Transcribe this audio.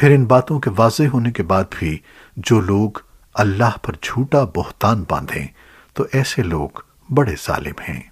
پھر ان باتوں کے واضح ہونے کے بعد بھی جو لوگ اللہ پر جھوٹا بہتان باندھیں، تو ایسے لوگ بڑے ظالم ہیں۔